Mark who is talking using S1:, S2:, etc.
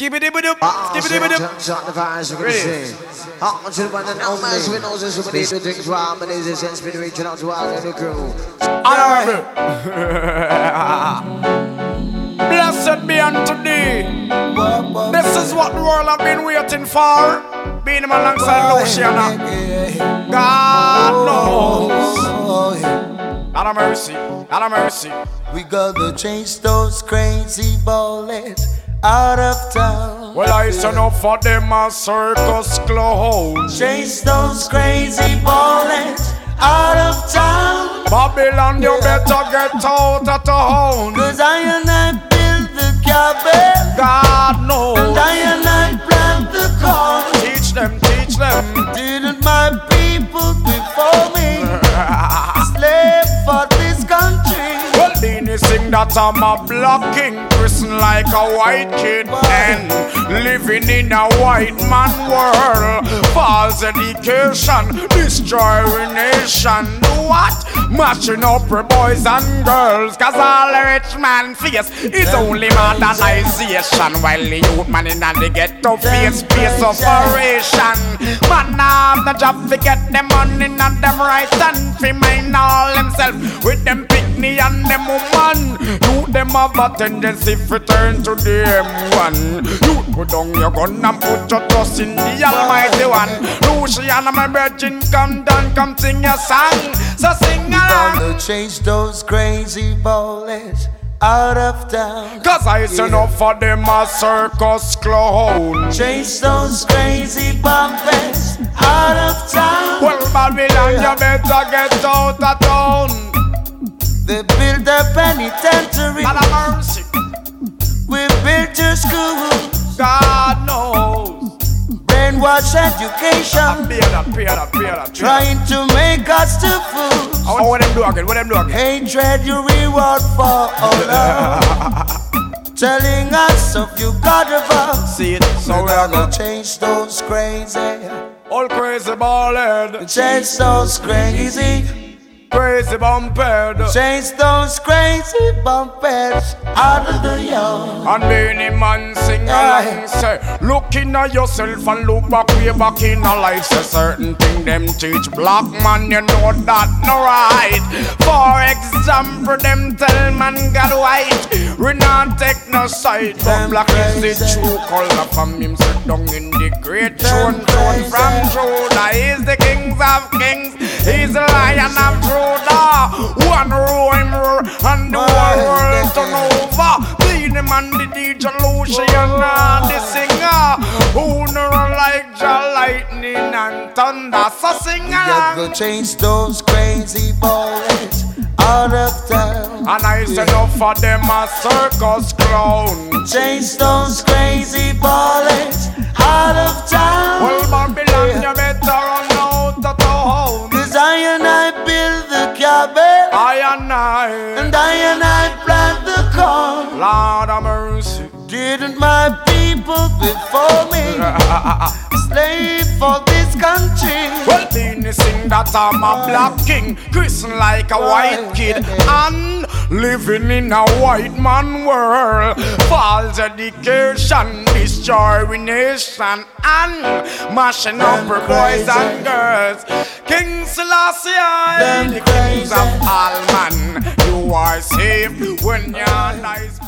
S1: Skibbity bidoo, skibbity bidoo.
S2: Shot the fires, you can
S1: Ready?
S2: see. Up to the one and only. We know this is what they do things wrong, but it's a sense been reaching out to all of the crew.
S1: Honorable. Blessed be unto thee. This is what the world have been waiting for. Being him alongside Luciano. God knows. God of mercy. God of mercy.
S3: We gotta change those crazy bullets out of town.
S1: Well, I turn up for them a circus clown.
S3: Chase those crazy bullets out of town.
S1: Babylon, you better get out of town.
S3: Cause I and I build the cabin.
S1: God knows. That I'm a black king, christened like a white kid, and living in a white man world. False education, destroying nation. What? Mashing up for boys and girls, cause all the rich man face is only modernization, while the youth man in the ghetto face space operation. Man have the job to get them money and them right and fi mind all themself with them picnic and them woman. You them have a tendency to turn to them one. You put down your gun and put your trust in the Almighty One. Luciano, my virgin, come down, come sing your song. So sing along.
S3: Gonna change those crazy bullets out of town.
S1: Cause I turn up for them a circus clown.
S3: Change those crazy bumpers out of town.
S1: Well, Babylon, you better get out of town.
S3: They built a penitentiary.
S1: God of mercy,
S3: We built your schools.
S1: God knows.
S3: Brainwash education. Trying to make us to fools.
S1: Oh, what them do again? What them do again?
S3: Hatred you reward for all. Telling us of you God of above.
S1: See it, so
S3: We're
S1: we
S3: gonna change those crazy.
S1: all crazy ballhead,
S3: Change those crazy.
S1: Crazy bumphead.
S3: Change those crazy bumpers. Out of the yard.
S1: And many man sing along say Looking at yourself and look back way back in a life Say certain thing them teach. Black man you know that no right. For example them tell man God white. We not take no side
S3: Them
S1: black is the
S3: crazy.
S1: true color from him. Sit down in the great throne throne
S3: crazy.
S1: from Judah. He's the kings of kings. He's the lion of Judah One row him roar and the whole world turn over. Be the man, the DJ Luciano, the singer. Who never like the lightning and thunder. So sing along.
S3: You go change those crazy bullets out of town.
S1: And I said up for them a circus clown
S3: Change those crazy And I,
S1: And I
S3: plant the corn.
S1: Lord of mercy
S3: Didn't my people before me slave for this country?
S1: Well, Beenie sing that I'm a black king, christened like a white kid, and living in a white man world. False education, destroying nation, and mashing up our boys and girls. King Selassie, the kings of all are safe when your eyes brought.